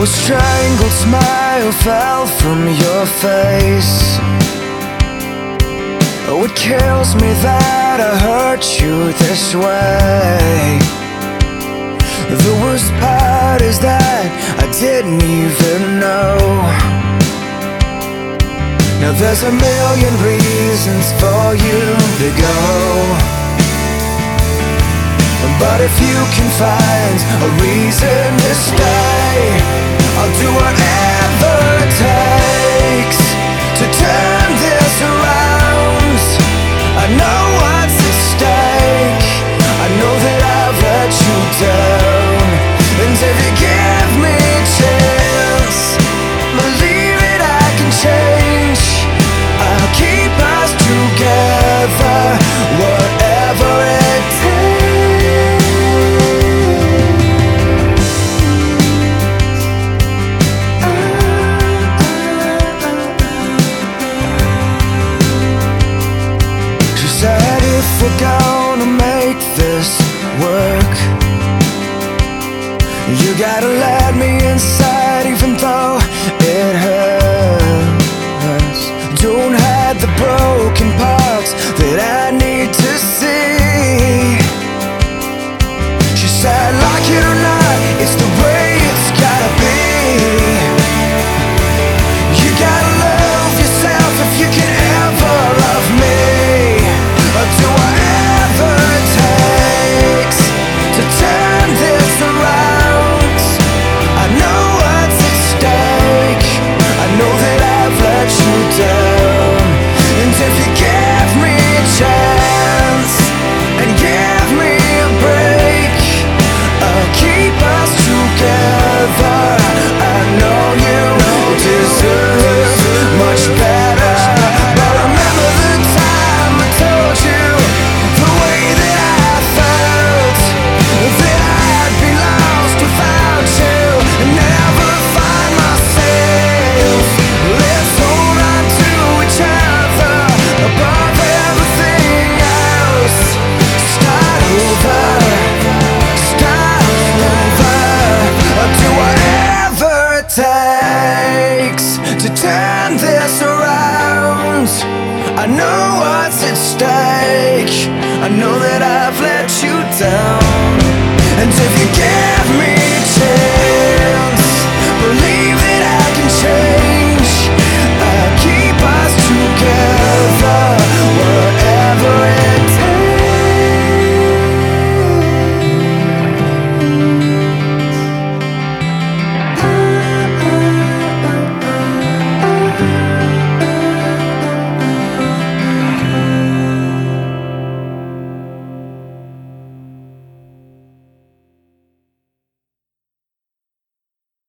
A strangled smile fell from your face. Oh, it kills me that I hurt you this way? The worst part is that I didn't even know. Now there's a million reasons for you to go. But if you can find a reason to stay I'll do whatever we're gonna make this work. You gotta let me inside. What's at stake. I know that I've let you down. And if you give me